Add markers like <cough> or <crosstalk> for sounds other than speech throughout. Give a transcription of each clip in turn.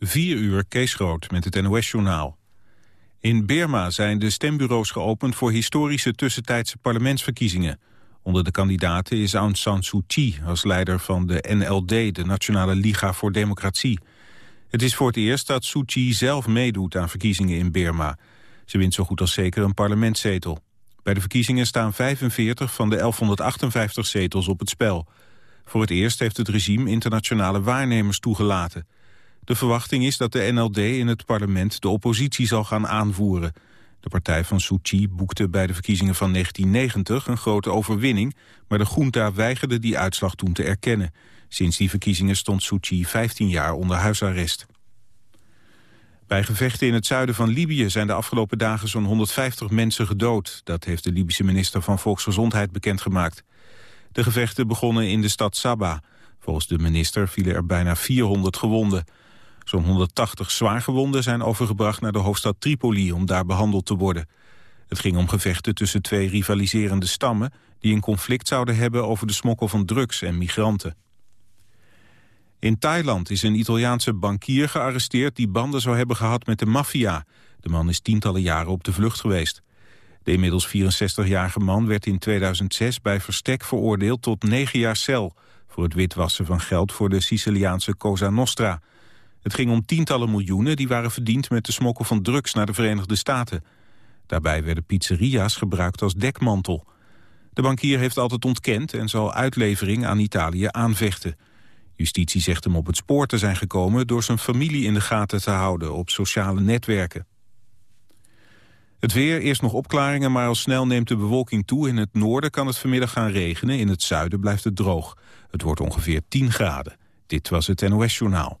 4 uur Kees Groot met het NOS-journaal. In Burma zijn de stembureaus geopend voor historische tussentijdse parlementsverkiezingen. Onder de kandidaten is Aung San Suu Kyi als leider van de NLD, de Nationale Liga voor Democratie. Het is voor het eerst dat Suu Kyi zelf meedoet aan verkiezingen in Burma. Ze wint zo goed als zeker een parlementszetel. Bij de verkiezingen staan 45 van de 1158 zetels op het spel. Voor het eerst heeft het regime internationale waarnemers toegelaten. De verwachting is dat de NLD in het parlement de oppositie zal gaan aanvoeren. De partij van Suu boekte bij de verkiezingen van 1990 een grote overwinning, maar de junta weigerde die uitslag toen te erkennen. Sinds die verkiezingen stond Suu Kyi 15 jaar onder huisarrest. Bij gevechten in het zuiden van Libië zijn de afgelopen dagen zo'n 150 mensen gedood. Dat heeft de Libische minister van Volksgezondheid bekendgemaakt. De gevechten begonnen in de stad Sabah. Volgens de minister vielen er bijna 400 gewonden. Zo'n 180 zwaargewonden zijn overgebracht naar de hoofdstad Tripoli om daar behandeld te worden. Het ging om gevechten tussen twee rivaliserende stammen... die een conflict zouden hebben over de smokkel van drugs en migranten. In Thailand is een Italiaanse bankier gearresteerd... die banden zou hebben gehad met de maffia. De man is tientallen jaren op de vlucht geweest. De inmiddels 64-jarige man werd in 2006 bij verstek veroordeeld tot negen jaar cel... voor het witwassen van geld voor de Siciliaanse Cosa Nostra... Het ging om tientallen miljoenen die waren verdiend met de smokkel van drugs naar de Verenigde Staten. Daarbij werden pizzeria's gebruikt als dekmantel. De bankier heeft altijd ontkend en zal uitlevering aan Italië aanvechten. Justitie zegt hem op het spoor te zijn gekomen door zijn familie in de gaten te houden op sociale netwerken. Het weer, eerst nog opklaringen, maar al snel neemt de bewolking toe. In het noorden kan het vanmiddag gaan regenen, in het zuiden blijft het droog. Het wordt ongeveer 10 graden. Dit was het NOS Journaal.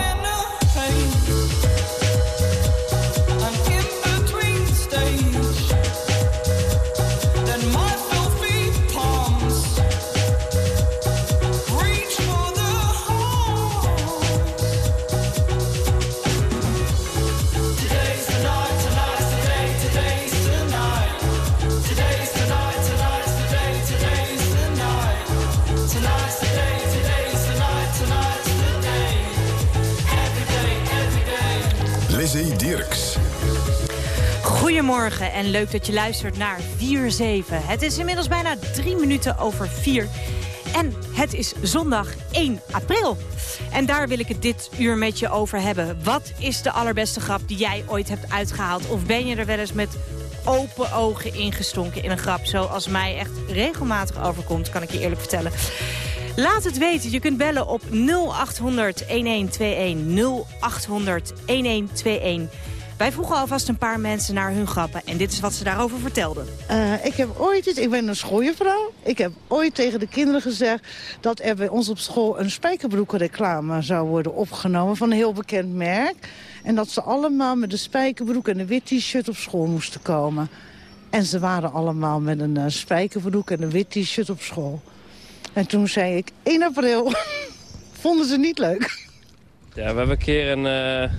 Goedemorgen en leuk dat je luistert naar 4-7. Het is inmiddels bijna drie minuten over vier. En het is zondag 1 april. En daar wil ik het dit uur met je over hebben. Wat is de allerbeste grap die jij ooit hebt uitgehaald? Of ben je er wel eens met open ogen ingestonken in een grap... zoals mij echt regelmatig overkomt, kan ik je eerlijk vertellen. Laat het weten. Je kunt bellen op 0800 1121 0800 1121. Wij vroegen alvast een paar mensen naar hun grappen. En dit is wat ze daarover vertelden. Uh, ik heb ooit, ik ben een schooienvrouw. Ik heb ooit tegen de kinderen gezegd... dat er bij ons op school een spijkerbroekenreclame zou worden opgenomen... van een heel bekend merk. En dat ze allemaal met een spijkerbroek en een wit t-shirt op school moesten komen. En ze waren allemaal met een uh, spijkerbroek en een wit t-shirt op school. En toen zei ik, 1 april, <laughs> vonden ze niet leuk. Ja, we hebben een keer een... Uh,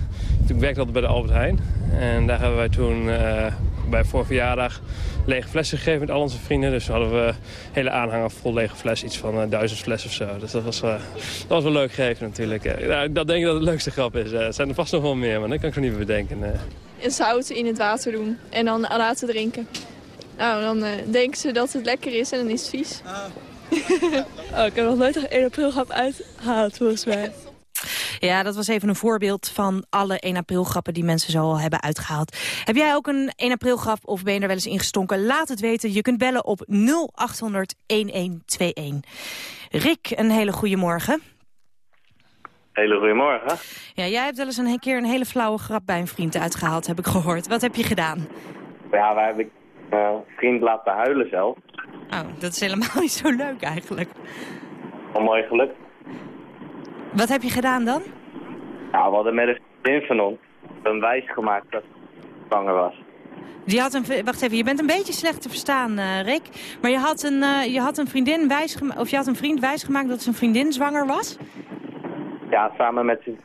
toen werkte altijd bij de Albert Heijn. En daar hebben wij toen uh, bij voor verjaardag lege flessen gegeven met al onze vrienden. Dus hadden we een hele aanhanger vol lege fles, iets van uh, duizend flessen of zo. Dus dat was, dat was wel leuk gegeven natuurlijk. Nou, dat denk ik dat het leukste grap is. er zijn er vast nog wel meer, maar dat kan ik nog niet meer bedenken. Een zout in het water doen en dan laten drinken. Nou, dan denken ze dat het lekker is en dan is het vies. Ah. <laughs> oh, ik heb nog nooit een 1 april grap uitgehaald, volgens mij. Ja, dat was even een voorbeeld van alle 1 april grappen die mensen zo al hebben uitgehaald. Heb jij ook een 1 april grap of ben je er wel eens ingestonken? Laat het weten. Je kunt bellen op 0800 1121. Rick, een hele goede morgen. Hele goede morgen. Ja, jij hebt wel eens een keer een hele flauwe grap bij een vriend uitgehaald, heb ik gehoord. Wat heb je gedaan? Ja, wij hebben een uh, vriend laten huilen zelf. Oh, dat is helemaal <laughs> niet zo leuk eigenlijk. Wel mooi gelukt. Wat heb je gedaan dan? Nou, we hadden met een vriendin van ons een wijs gemaakt dat ze zwanger was. Die had een, wacht even, je bent een beetje slecht te verstaan, uh, Rick. Maar je had een, uh, je had een vriendin wijs of je had een vriend wijsgemaakt dat zijn vriendin zwanger was? Ja, samen met zijn...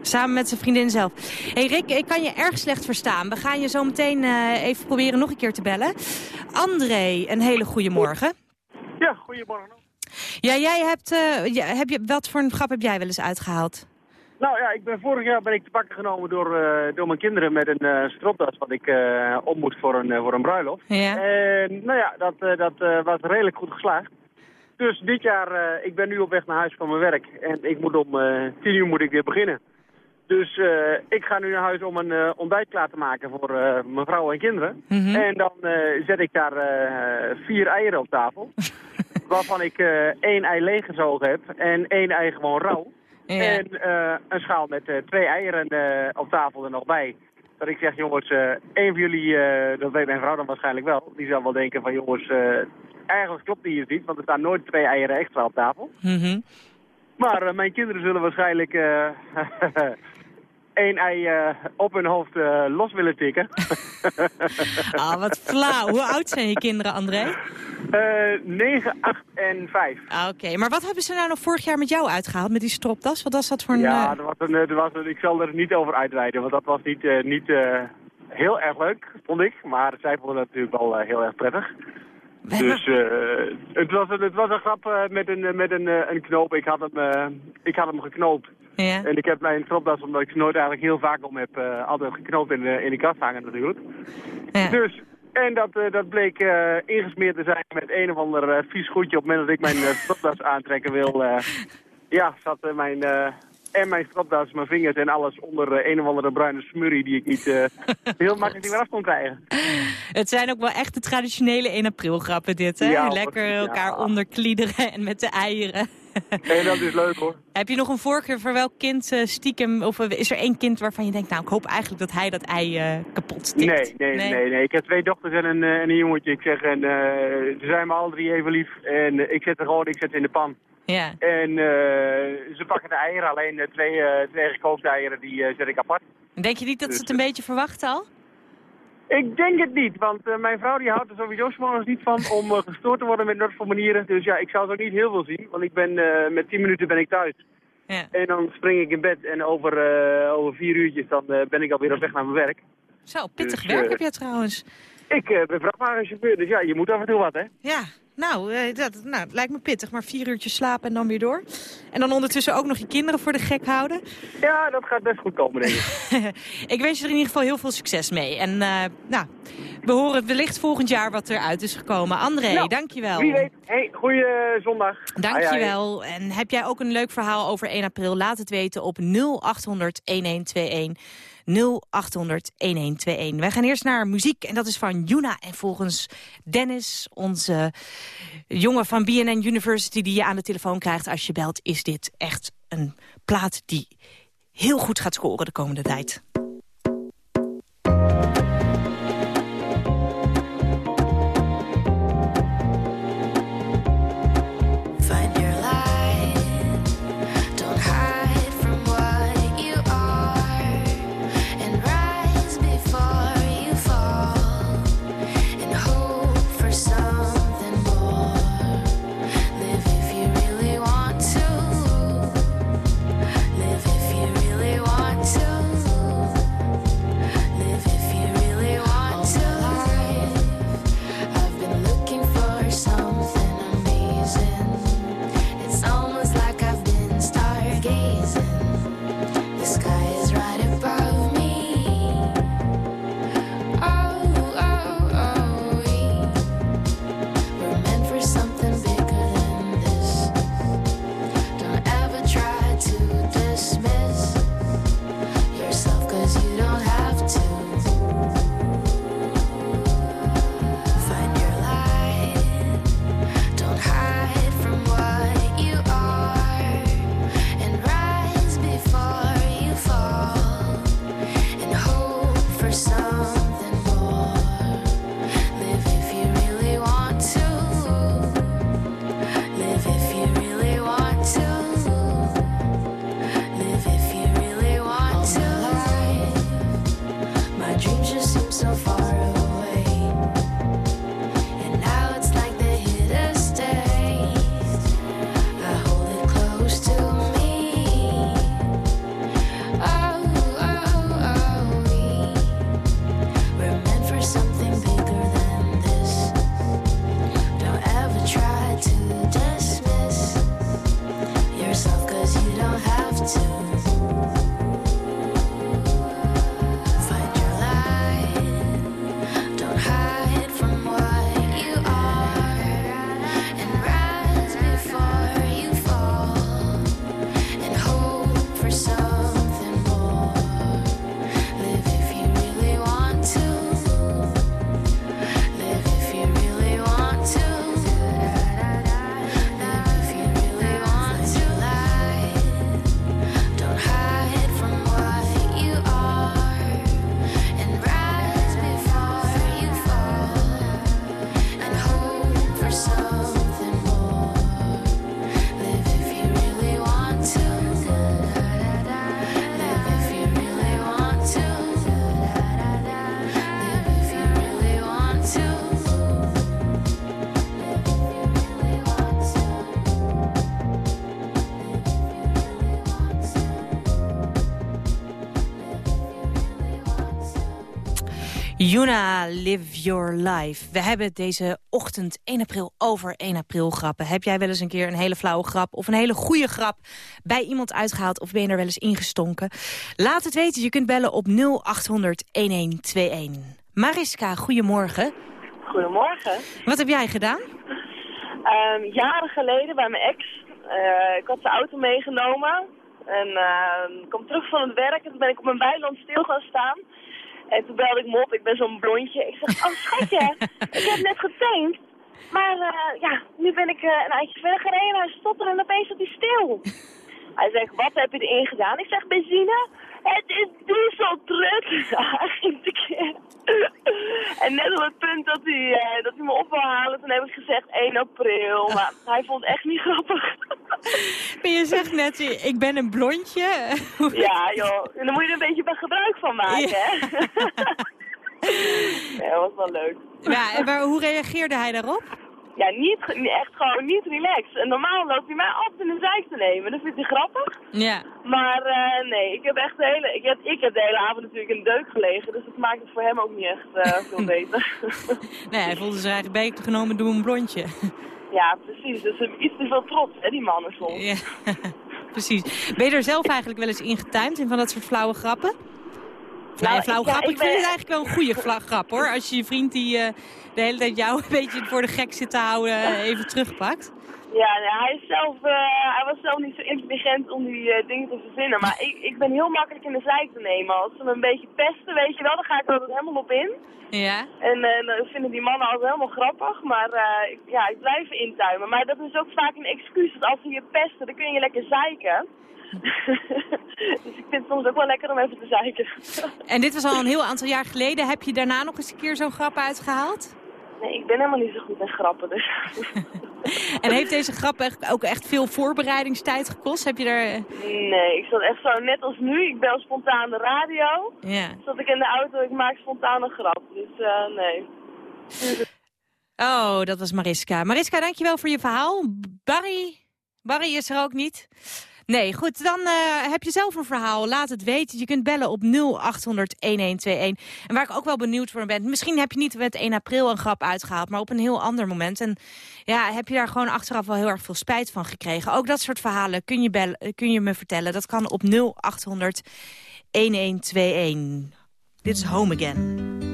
Samen met zijn vriendin zelf. hey Rick, ik kan je erg slecht verstaan. We gaan je zo meteen uh, even proberen nog een keer te bellen. André, een hele goede morgen. Ja, goedemorgen. Ja, jij hebt, uh, heb je, wat voor een grap heb jij wel eens uitgehaald? Nou ja, ik ben, vorig jaar ben ik te pakken genomen door, uh, door mijn kinderen met een uh, stropdas wat ik uh, op moest voor een, voor een bruiloft. Ja. En nou ja, dat, dat was redelijk goed geslaagd. Dus dit jaar, ik ben nu op weg naar huis van mijn werk en ik moet om tien uur moet ik weer beginnen. Dus ik ga nu naar huis om een ontbijt klaar te maken voor mijn vrouw en kinderen. Mm -hmm. En dan zet ik daar vier eieren op tafel. <laughs> waarvan ik één ei leeggezogen heb en één ei gewoon rauw. Ja. En uh, een schaal met uh, twee eieren uh, op tafel er nog bij. Dat ik zeg, jongens, één van jullie, dat weet mijn vrouw dan waarschijnlijk wel, die zal wel denken van, jongens, eigenlijk klopt die hier niet, want er staan nooit twee eieren extra op tafel. Mm -hmm. Maar mijn kinderen zullen waarschijnlijk <laughs> één ei op hun hoofd los willen tikken. <laughs> ah, wat flauw. Hoe oud zijn je kinderen, André? Uh, 9, 8 en 5. Ah, Oké, okay. maar wat hebben ze nou nog vorig jaar met jou uitgehaald, met die stropdas? Wat was dat voor een... Ja, er was een, er was een, ik zal er niet over uitweiden, want dat was niet, niet heel erg leuk, vond ik. Maar zij vonden dat natuurlijk wel heel erg prettig. Dus het, was een, het was een grap met, een, met een, een knoop. Ik had hem, ik had hem geknoopt. Ja. En ik heb mijn stropdas, omdat ik ze nooit eigenlijk heel vaak om heb, altijd geknoopt in de, in de kast hangen natuurlijk. Ja. Dus... En dat, uh, dat bleek uh, ingesmeerd te zijn met een of ander uh, vies goedje op het moment dat ik mijn stropdas <laughs> aantrekken wil. ja, zat mijn, en mijn stropdas, mijn vingers en alles onder een of andere bruine smurrie die ik niet heel makkelijk niet meer af kon krijgen. Het zijn ook wel echt de traditionele 1 april grappen dit, hè? Ja, Lekker ja. elkaar onderkliederen en met de eieren. En dat is leuk hoor. Heb je nog een voorkeur voor welk kind uh, stiekem, of is er één kind waarvan je denkt, nou ik hoop eigenlijk dat hij dat ei uh, kapot stikt? Nee, nee, nee, nee, nee. Ik heb twee dochters en een, uh, en een jongetje. Ik zeg, en ze zijn me alle drie even lief. En ik zet er gewoon, ik zet ze in de pan. Ja. En ze pakken de eieren, alleen twee, twee gekookte eieren, die zet ik apart. Denk je niet dat dus, ze het een beetje verwachten al? Ik denk het niet, want uh, mijn vrouw die houdt er sowieso s'morgens niet van om uh, gestoord te worden met dat voor manieren. Dus ja, ik zou er niet heel veel zien, want ik ben uh, met 10 minuten ben ik thuis. Ja. En dan spring ik in bed en over, over vier uurtjes dan ben ik alweer op weg naar mijn werk. Zo, pittig Dus, werk eh, heb jij trouwens. Ik ben vrachtwagenchauffeur, dus ja, je moet af en toe wat, hè? Ja, nou, eh, dat, nou, lijkt me pittig. Maar vier uurtjes slapen en dan weer door. En dan ondertussen ook nog je kinderen voor de gek houden. Ja, dat gaat best goed komen, denk ik. <laughs> ik wens je er in ieder geval heel veel succes mee. En uh, nou, we horen wellicht volgend jaar wat eruit is gekomen. André, Nou, dankjewel. Wie weet. Hey, goeie zondag. Dankjewel. Ai, ai. En heb jij ook een leuk verhaal over 1 april? Laat het weten op 0800 1121. 0800 1121. Wij gaan eerst naar muziek en dat is van Juna. En volgens Dennis, onze jongen van BNN University... die je aan de telefoon krijgt als je belt... is dit echt een plaat die heel goed gaat scoren de komende tijd. Yuna, live your life. We hebben deze ochtend 1 april over 1 april grappen. Heb jij wel eens een keer een hele flauwe grap of een hele goede grap bij iemand uitgehaald of ben je er wel eens ingestonken? Laat het weten, je kunt bellen op 0800 1121. Mariska, goedemorgen. Goedemorgen. Wat heb jij gedaan? Um, jaren geleden bij mijn ex. Uh, ik had zijn auto meegenomen. En uh, ik kwam terug van het werk en toen ben ik op mijn weiland stil gaan staan. En toen belde ik me op, ik ben zo'n blondje. Ik zeg, oh schatje, <laughs> ik heb net getankt. Maar uh, ja, nu ben ik uh, een eindje verder gereden en hij stopt er en opeens zat hij stil. Hij zegt, wat heb je erin gedaan? Ik zeg, benzine. Het is dieseltruck. Hij ging keer. En net op het punt dat hij, uh, dat hij me op wil halen, toen heb ik gezegd 1 april. Maar <laughs> hij vond het echt niet grappig. <laughs> Maar je zegt net, ik ben een blondje. <laughs> Ja joh, en dan moet je er een beetje gebruik van maken hè. ja, dat was wel leuk. Ja, maar hoe reageerde hij daarop? Ja, niet, echt gewoon niet relaxed. En normaal loopt hij mij altijd in de zijk te nemen. Dat vindt hij grappig. Ja. Maar uh, nee, ik heb echt de hele, ik heb, ik heb de hele avond natuurlijk in de deuk gelegen. Dus dat maakt het voor hem ook niet echt uh, <laughs> veel beter. nee, hij voelde zich eigenlijk beter genomen door een blondje. <laughs> ja, precies. Dus iets te veel trots, hè, die mannen soms. Ja, <laughs> precies. Ben je er zelf eigenlijk wel eens in getuimd in van dat soort flauwe grappen? Nou, flauw grap. Ik, ik, vind het eigenlijk wel een goede grap hoor. Als je je vriend die uh, de hele tijd jou <laughs> een beetje voor de gek zit te houden even terugpakt. Ja, hij, is zelf, uh, hij was zelf niet zo intelligent om die uh, dingen te verzinnen. Maar ik, ik ben heel makkelijk in de zijk te nemen. Als ze me een beetje pesten, weet je wel, dan ga ik er altijd helemaal op in. Ja. En dan vinden die mannen altijd helemaal grappig. Maar ik, ja, ik blijf intuimen. Maar dat is ook vaak een excuus. Dat als ze je pesten, dan kun je lekker zeiken. <laughs> dus ik vind het soms ook wel lekker om even te zeiken. <laughs> en dit was al een heel aantal jaar geleden. Heb je daarna nog eens een keer zo'n grap uitgehaald? Nee, ik ben helemaal niet zo goed in grappen. Dus. <laughs> en heeft deze grap ook echt veel voorbereidingstijd gekost? Heb je daar... Nee, ik zat echt zo net als nu. Ik bel spontaan de radio. Ja. Zat ik in de auto, ik maak spontaan een grap. Dus uh, nee. Oh, dat was Mariska. Mariska, dankjewel voor je verhaal. Barry, Barry is er ook niet. Nee, goed, dan uh, heb je zelf een verhaal. Laat het weten. Je kunt bellen op 0800-1121. En waar ik ook wel benieuwd voor ben... misschien heb je niet met 1 april een grap uitgehaald... maar op een heel ander moment. En ja, heb je daar gewoon achteraf wel heel erg veel spijt van gekregen. Ook dat soort verhalen kun je, kun je me vertellen. Dat kan op 0800-1121. Dit is Home Again.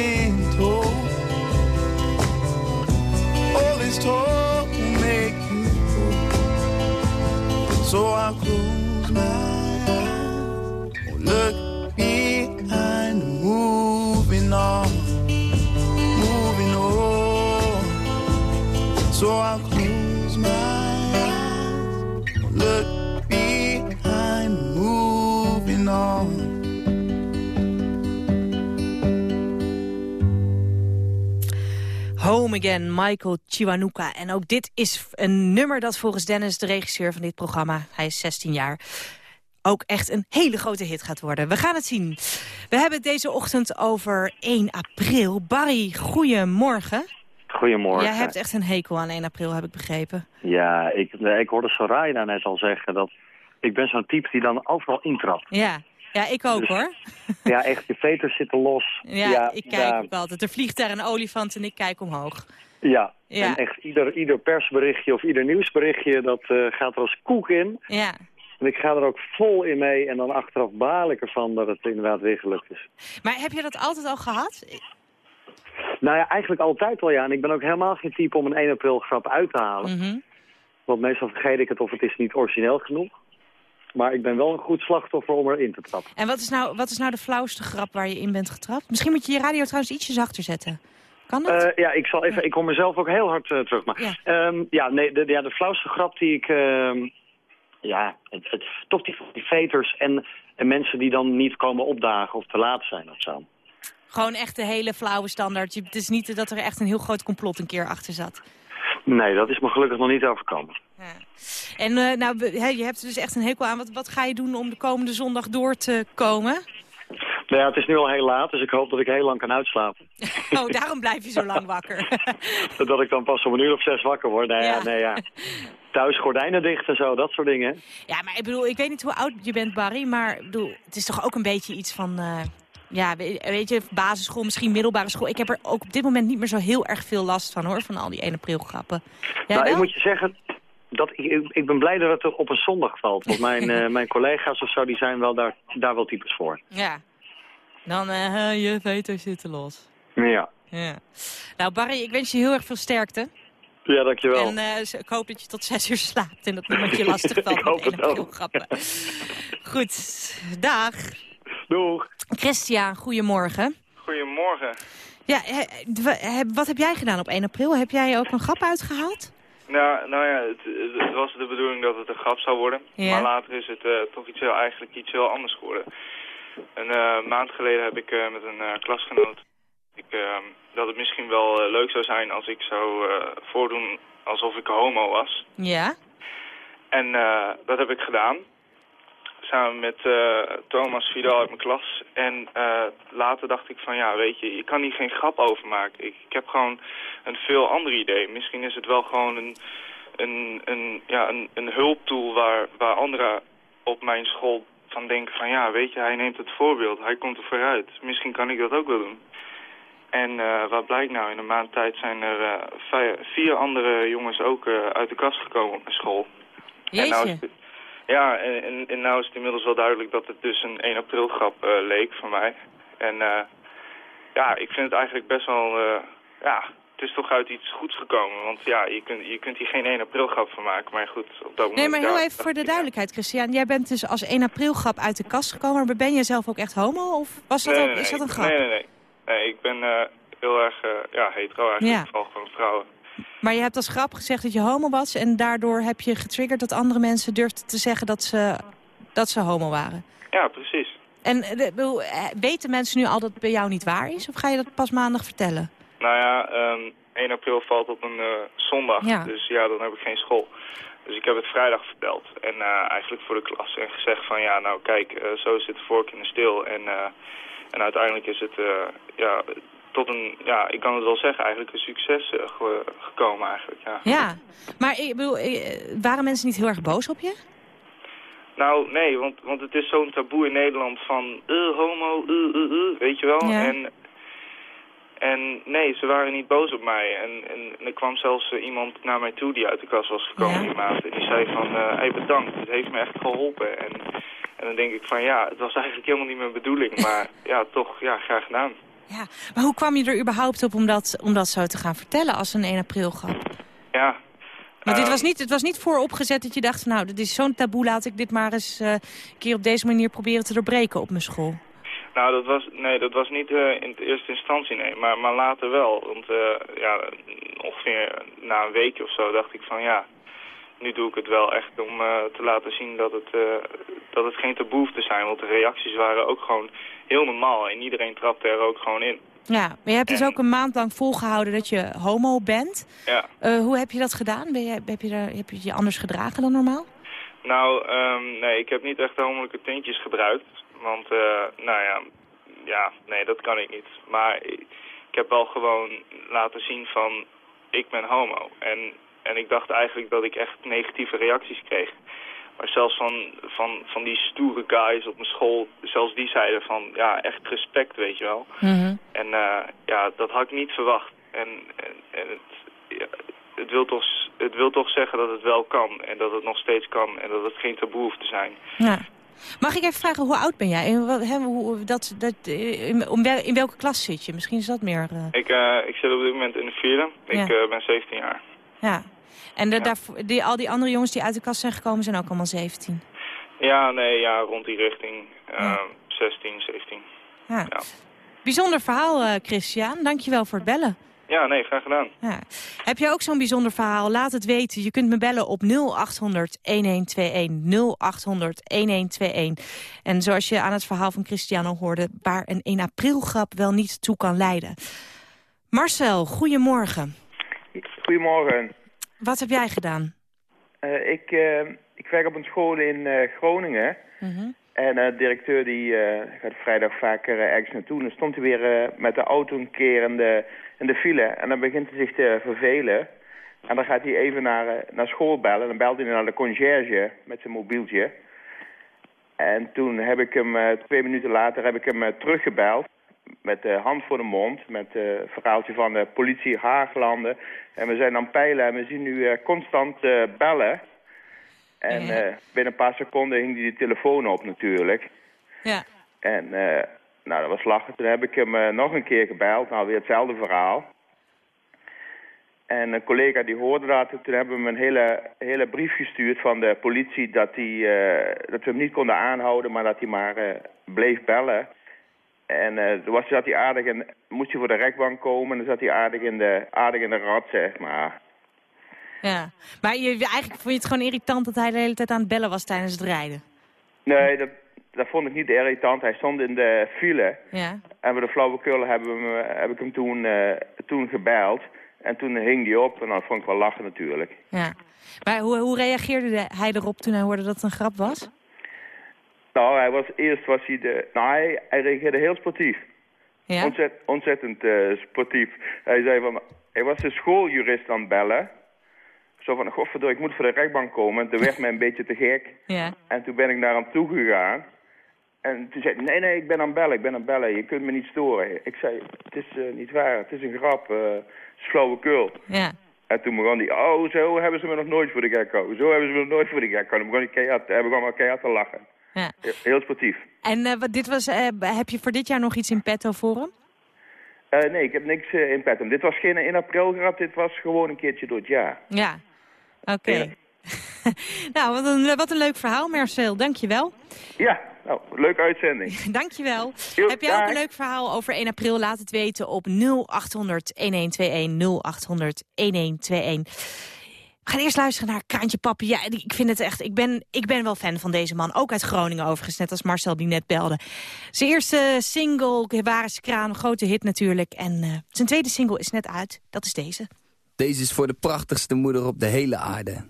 been told, all this talk will make you go. So I close my eyes, oh, look behind, moving on, moving on. So I Home Again, Michael Chiwanuka. En ook dit is een nummer dat volgens Dennis, de regisseur van dit programma... hij is 16 jaar, ook echt een hele grote hit gaat worden. We gaan het zien. We hebben het deze ochtend over 1 april. Barry, goedemorgen. Goedemorgen. Jij hebt echt een hekel aan 1 april, heb ik begrepen. Ja, ik, ik hoorde Soraya net al zeggen dat ik ben zo'n type die dan overal intrapt. Ja, ja ik ook Dus- hoor. Ja, echt, je veters zitten los. <laughs> Ja, ik kijk ook altijd. Er vliegt daar een olifant en ik kijk omhoog. Ja, Ja. en echt ieder, ieder persberichtje of ieder nieuwsberichtje, dat eh, gaat er als koek in. Ja. En ik ga er ook vol in mee en dan achteraf baal ik ervan dat het inderdaad weer gelukt is. Maar heb je dat altijd al gehad? Nou ja, eigenlijk altijd al ja. En ik ben ook helemaal geen type om een 1 april grap uit te halen. Mhm. Want meestal vergeet ik het of het is niet origineel genoeg. Maar ik ben wel een goed slachtoffer om erin te trappen. En wat is, nou, wat is nou de flauwste grap waar je in bent getrapt? Misschien moet je je radio trouwens ietsjes zachter zetten. Kan dat? Eh, ja, ik zal even. Ik kom mezelf ook heel hard eh, terug. Maar, Ja. ja. ja, nee, de, ja, de flauwste grap die ik. ehm, ja, het, het, toch die, die veters en, en mensen die dan niet komen opdagen of te laat zijn of zo. Gewoon echt de hele flauwe standaard. Je- Het is niet dat er echt een heel groot complot een keer achter zat. Nee, dat is me gelukkig nog niet overkomen. En eh, nou, je hebt er dus echt een hekel aan. Wat, wat ga je doen om de komende zondag door te komen? Nou ja, het is nu al heel laat, dus ik hoop dat ik heel lang kan uitslapen. <laughs> Oh, daarom blijf je zo lang wakker. <laughs> dat ik dan pas om een uur of zes wakker word. Nee, ja. Ja. nee, ja. Thuis gordijnen dicht en zo, dat soort dingen. ja, maar ik bedoel, ik weet niet hoe oud je bent, Barry. Maar bedoel, het is toch ook een beetje iets van... eh, ja, we- weet je, basisschool, misschien middelbare school. Ik heb er ook op dit moment niet meer zo heel erg veel last van, hoor. Van al die 1 april grappen. Jij nou, ik moet je zeggen, dat ik, ik- ben blij dat het er op een zondag valt. Want mijn, <laughs> eh, mijn collega's of zo, die zijn wel daar, daar wel types voor. Ja. Dan, eh je veters zitten los. Ja, Ja. Nou, Barry, ik wens je heel erg veel sterkte. ja dankjewel. En eh, ik hoop dat je tot zes uur slaapt en dat niemand je lastig <laughs> valt Ik hoop het 1 april ook. grappen. Goed, dag. Doeg. Christian, goedemorgen. Goedemorgen. Ja, he- wa- he- wat heb jij gedaan op 1 april? Heb jij ook een grap uitgehaald? Nou, nou ja, het, het was de bedoeling dat het een grap zou worden. Ja. Maar later is het eh, toch iets heel, eigenlijk iets heel anders geworden. Een eh, maand geleden heb ik eh, met een klasgenoot... Ik, eh, dat het misschien wel leuk zou zijn als ik zou voordoen alsof ik homo was. Ja. En dat heb ik gedaan. Samen met eh, Thomas Vidal uit mijn klas. En eh, later dacht ik van ja, weet je, je kan hier geen grap over maken. Ik, ik heb gewoon een veel ander idee. Misschien is het wel gewoon een, een, een, ja, een, een hulptool waar, waar anderen op mijn school van denken van ja, weet je, hij neemt het voorbeeld. Hij komt er vooruit. Misschien kan ik dat ook wel doen. En eh, wat blijkt nou, in een maand tijd zijn er vier andere jongens ook uit de kast gekomen op mijn school. En nou ja, en, en, en nou is het inmiddels wel duidelijk dat het dus een 1 april grap eh, leek voor mij. En eh, ja, ik vind het eigenlijk best wel, eh, ja, het is toch uit iets goeds gekomen. Want ja, je kunt, je kunt hier geen 1 april grap van maken. Maar goed, op dat moment... Nee, maar heel ja, even voor de duidelijkheid, Christian. Jij bent dus als 1 april grap uit de kast gekomen. Maar ben jij zelf ook echt homo? Of was dat nee, ook, nee, is dat een grap? Nee, nee, nee. Nee, ik ben heel erg ja, hetero eigenlijk, Ja. vooral gewoon vrouwen. Maar je hebt als grap gezegd dat je homo was. En daardoor heb je getriggerd dat andere mensen durfden te zeggen dat ze, dat ze homo waren. Ja, precies. En eh, eh, weten mensen nu al dat het bij jou niet waar is? Of ga je dat pas maandag vertellen? Nou ja, ehm 1 april valt op een eh, zondag, Ja. dus ja, dan heb ik geen school. Dus ik heb het vrijdag verteld. En eigenlijk voor de klas. En gezegd van ja, nou kijk, zo zit de vork in de steel. En, en uiteindelijk is het, ja, tot een, ja, ik kan het wel zeggen, eigenlijk een succes eh, ge- gekomen eigenlijk, ja. Ja, maar ik bedoel, eh, waren mensen niet heel erg boos op je? Nou, nee, want, want het is zo'n taboe in Nederland van uh, homo, uh, uh, uh, weet je wel. Ja. En, en nee, ze waren niet boos op mij. En, en, en er kwam zelfs iemand naar mij toe die uit de kast was gekomen die maand. En die zei van, hey, bedankt, het heeft me echt geholpen. En, en dan denk ik van, ja, het was eigenlijk helemaal niet mijn bedoeling. Maar <laughs> ja, toch, ja, graag gedaan. Ja, maar hoe kwam je er überhaupt op om dat, om dat zo te gaan vertellen als een 1 april grap? Ja. Want dit eh, was niet, het was niet vooropgezet dat je dacht, nou, dit is zo'n taboe, laat ik dit maar eens eh, een keer op deze manier proberen te doorbreken op mijn school. Nou, dat was, nee, dat was niet eh, in de eerste instantie, nee. Maar, maar later wel. Want ja, ongeveer na een weekje of zo dacht ik van ja, nu doe ik het wel echt om eh, te laten zien dat het, eh, dat het geen taboe hoeft te zijn. Want de reacties waren ook gewoon heel normaal en iedereen trapte er ook gewoon in. Ja, maar je hebt dus ook een maand lang volgehouden dat je homo bent. Ja. Eh, hoe heb je dat gedaan? Ben je, heb, je daar, heb je je anders gedragen dan normaal? Nou, ehm, nee, ik heb niet echt homolijke tintjes gebruikt. Want, eh, nou ja, ja, nee, dat kan ik niet. Maar ik, ik heb wel gewoon laten zien van, ik ben homo. En, en ik dacht eigenlijk dat ik echt negatieve reacties kreeg. Maar zelfs van, van, van die stoere guys op mijn school, zelfs die zeiden van, ja, echt respect, weet je wel. En eh, ja, dat had ik niet verwacht. En, en, en het, ja, het, wil toch, het wil toch zeggen dat het wel kan. En dat het nog steeds kan. En dat het geen taboe hoeft te zijn. Ja. Mag ik even vragen, hoe oud ben jij? En hoe, dat, dat, in, in welke klas zit je? Misschien is dat meer... eh, Ik, eh, ik zit op dit moment in de vierde. Ik Ja. ben 17 jaar. Ja. En de, daarvoor- die, al die andere jongens die uit de kast zijn gekomen zijn ook allemaal 17. Ja, nee, ja, rond die richting. eh 16, 17. Ja. Bijzonder verhaal, eh Christian. Dankjewel voor het bellen. Ja, nee, graag gedaan. Ja. Heb je ook zo'n bijzonder verhaal? Laat het weten. Je kunt me bellen op 0800 1121. 0800 1121. En zoals je aan het verhaal van Christiano hoorde... waar een 1 april grap wel niet toe kan leiden. Marcel, goedemorgen. Goedemorgen. Wat heb jij gedaan? Eh, ik, eh, ik werk op een school in eh, Groningen. En eh, de directeur die gaat vrijdag vaker ergens naartoe. En dan stond hij weer met de auto een keer in de, in de file. En dan begint hij zich te vervelen. En dan gaat hij even naar, naar school bellen. Dan belt hij naar de conciërge met zijn mobieltje. En toen heb ik hem, twee minuten later, heb ik hem teruggebeld. Met de hand voor de mond. Met het verhaaltje van de politie Haaglanden. En we zijn aan peilen en we zien nu eh, constant eh, bellen. En eh, binnen een paar seconden hing die de telefoon op natuurlijk. Ja. En eh, nou, dat was lachen. Toen heb ik hem eh, nog een keer gebeld. Nou, weer hetzelfde verhaal. En een collega die hoorde dat. Toen hebben we hem een hele, hele brief gestuurd van de politie... Dat, hij, eh, dat we hem niet konden aanhouden, maar dat hij maar eh, bleef bellen. En eh, toen was, zat hij aardig en moest hij voor de rechtbank komen... en dan zat hij aardig in de, aardig in de rat, zeg maar. Ja. Maar je, eigenlijk vond je het gewoon irritant dat hij de hele tijd aan het bellen was tijdens het rijden. Nee, dat, dat vond ik niet irritant. Hij stond in de file. Ja. En voor de flauwekul hebben we hem, eh, heb ik hem toen, eh, toen gebeld. En toen hing hij op en dan vond ik wel lachen natuurlijk. ja. Maar hoe, hoe reageerde de- hij erop toen hij hoorde dat het een grap was? Nou, hij was, eerst was hij de... Nou, hij, hij reageerde heel sportief. Ja? Ontzet, ontzettend eh, sportief. Hij zei van... Hij was de schooljurist aan het bellen. Zo van, godverdomme, ik moet voor de rechtbank komen. En toen werd <laughs> mij een beetje te gek. Ja. En toen ben ik naar hem toe gegaan. En toen zei hij, nee, nee, ik ben aan het bellen, ik ben aan het bellen. Je kunt me niet storen. Ik zei, het is eh, niet waar, het is een grap. eh, het is flauwekul. Ja. En toen begon hij, oh, zo hebben ze me nog nooit voor de gek gehouden. Zo hebben ze me nog nooit voor de gek gehouden. Dan begon hij keihard, hij begon maar keihard te lachen. Ja. Heel, sportief. En wat dit was, eh, heb je voor dit jaar nog iets in petto voor hem? Eh, nee, ik heb niks in petto. Dit was geen in april grap, dit was gewoon een keertje door het jaar. Ja. Oké. <laughs> nou, wat een, wat een leuk verhaal, Marcel. Dank je wel. Ja, nou, leuke uitzending. <laughs> Dank je wel. Heb jij ook een leuk verhaal over 1 april? Laat het weten op 0800 1121 0800 1121. We gaan eerst luisteren naar Kraantje Papi. Ja, ik vind het echt. Ik ben, ik ben wel fan van deze man. Ook uit Groningen overigens, net als Marcel die net belde. Zijn eerste single, Ware Kraan, grote hit natuurlijk. En eh, zijn tweede single is net uit. Dat is deze. Deze is voor de prachtigste moeder op de hele aarde.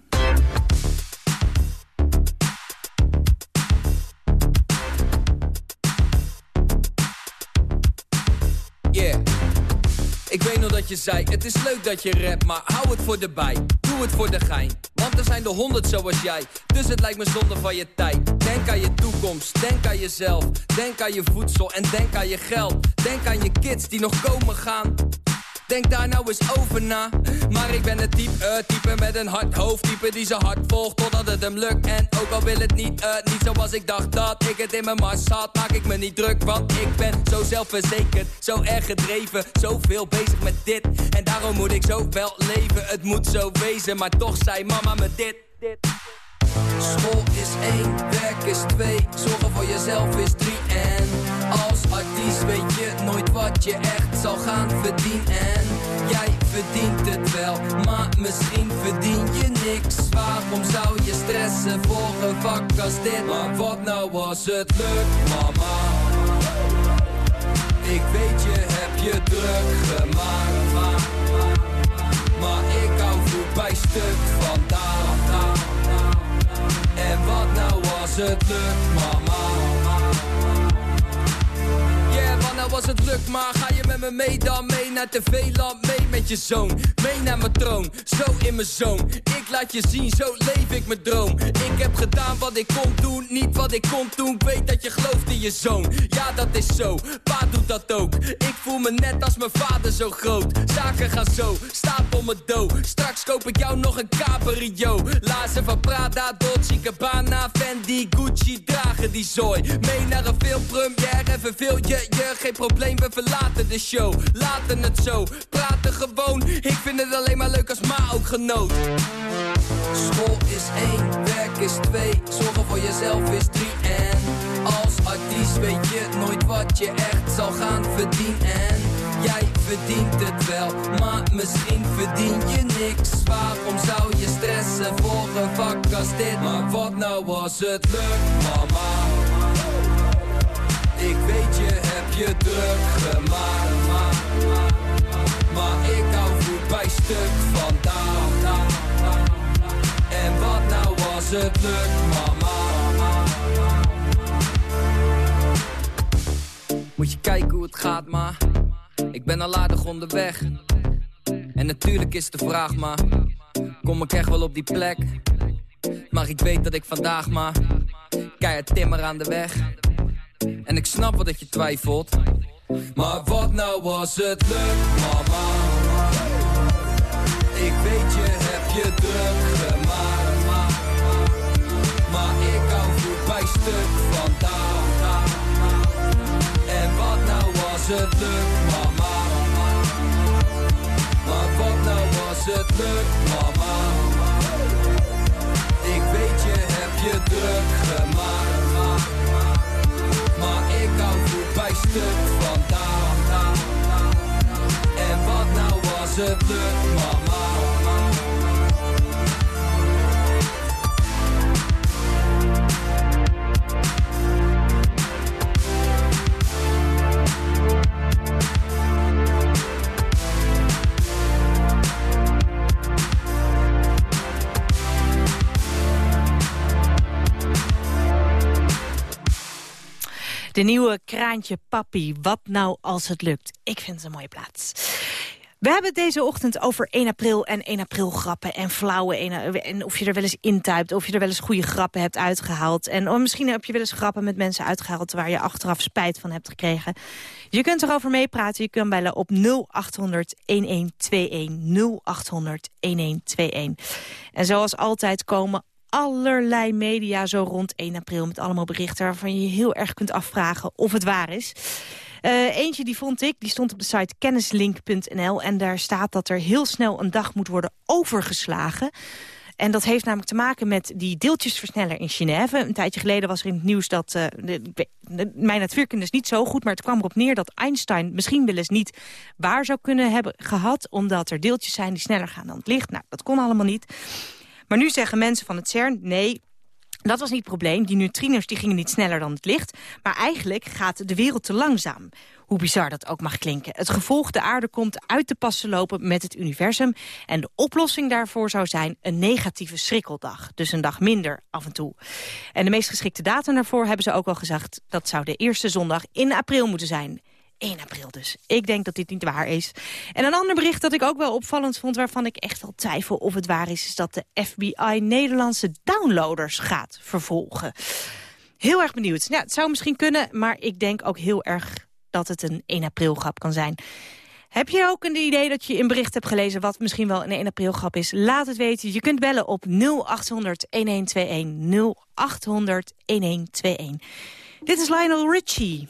Weet nog dat je zei, het is leuk dat je rap, maar hou het voor de bij. Doe het voor de gein, want er zijn er honderd zoals jij. Dus het lijkt me zonde van je tijd. Denk aan je toekomst, denk aan jezelf. Denk aan je voedsel en denk aan je geld. Denk aan je kids die nog komen gaan. Denk daar nou eens over na. Maar ik ben het type, uh, type met een hard hoofd. Type die zijn hart volgt totdat het hem lukt. En ook al wil het niet, uh, niet zoals ik dacht dat ik het in mijn mars had. Maak ik me niet druk, want ik ben zo zelfverzekerd. Zo erg gedreven, zoveel bezig met dit. En daarom moet ik zo wel leven. Het moet zo wezen, maar toch zei mama me dit. dit. School is één, werk is twee, zorgen voor jezelf is drie en als artiest weet je nooit wat je echt zal gaan verdienen en jij verdient het wel, maar misschien verdien je niks. Waarom zou je stressen voor een vak als dit? Maar wat nou als het lukt, mama? Ik weet je heb je druk gemaakt, maar, ik hou goed bij stuk vandaag. En wat nou als het lukt, mama? Nou als het lukt, maar ga je met me mee dan mee naar tv-land, mee met je zoon, mee naar mijn troon, zo in mijn zoon. Ik laat je zien, zo leef ik mijn droom. Ik heb gedaan wat ik kon doen, niet wat ik kon doen. Ik weet dat je gelooft in je zoon, ja dat is zo. Pa doet dat ook. Ik voel me net als mijn vader zo groot. Zaken gaan zo, stapel me dood. Straks koop ik jou nog een cabrio. Lazen van Prada, Dolce Gabbana, Fendi, Gucci dragen die zooi. Mee naar een filmpremière verveel je je. Probleem, we verlaten de show. Laten het zo, praten gewoon. Ik vind het alleen maar leuk als ma ook genoot. School is één, werk is twee, zorgen voor jezelf is drie en als artiest weet je nooit wat je echt zal gaan verdienen en jij verdient het wel, maar misschien verdien je niks. Waarom zou je stressen voor een vak als dit? Maar wat nou als het lukt, mama? Ik weet je heb je druk gemaakt, maar, maar ik hou goed bij stuk vandaag. En wat nou als het lukt, mama? Moet je kijken hoe het gaat, maar ik ben al aardig onderweg. En natuurlijk is de vraag, maar kom ik echt wel op die plek? Maar ik weet dat ik vandaag maar keihard timmer aan de weg. En ik snap wel dat je twijfelt. Maar wat nou als het lukt, mama? Ik weet je heb je druk gemaakt. Maar ik hou goed bij stuk vandaag. En wat nou als het lukt, mama? Maar wat nou als het lukt, mama? Ik weet je heb je druk gemaakt. Stuk. En wat nou als het De nieuwe Kraantje Papi, wat nou als het lukt? Ik vind het een mooie plaats. We hebben het deze ochtend over 1 april en 1 april grappen en flauwe 1, en of je er wel eens intuipt, of je er wel eens goede grappen hebt uitgehaald. En of misschien heb je wel eens grappen met mensen uitgehaald waar je achteraf spijt van hebt gekregen. Je kunt erover meepraten, je kunt bellen op 0800 1121 0800 1121. En zoals altijd komen allerlei media zo rond 1 april... met allemaal berichten waarvan je heel erg kunt afvragen of het waar is. Uh, eentje die vond ik, die stond op de site kennislink.nl... en daar staat dat er heel snel een dag moet worden overgeslagen... En dat heeft namelijk te maken met die deeltjesversneller in Genève. Een tijdje geleden was er in het nieuws dat... Uh, de, de, mijn natuurkunde is niet zo goed, maar het kwam erop neer... dat Einstein misschien wel eens niet waar zou kunnen hebben gehad... omdat er deeltjes zijn die sneller gaan dan het licht. Nou, dat kon allemaal niet. Maar nu zeggen mensen van het CERN, nee, dat was niet het probleem. Die neutrinos die gingen niet sneller dan het licht. Maar eigenlijk gaat de wereld te langzaam. Hoe bizar dat ook mag klinken. Het gevolg, de aarde komt uit te passen lopen met het universum. En de oplossing daarvoor zou zijn een negatieve schrikkeldag. Dus een dag minder af en toe. En de meest geschikte datum daarvoor hebben ze ook al gezegd... dat zou de eerste zondag in april moeten zijn. 1 april dus. Ik denk dat dit niet waar is. En een ander bericht dat ik ook wel opvallend vond... waarvan ik echt wel twijfel of het waar is... is dat de FBI Nederlandse downloaders gaat vervolgen. Heel erg benieuwd. Ja, het zou misschien kunnen, maar ik denk ook heel erg dat het een 1 april grap kan zijn. Heb je ook een idee dat je een bericht hebt gelezen... wat misschien wel een 1 april grap is? Laat het weten. Je kunt bellen op 0800-1121. 0800-1121. Dit is Lionel Richie.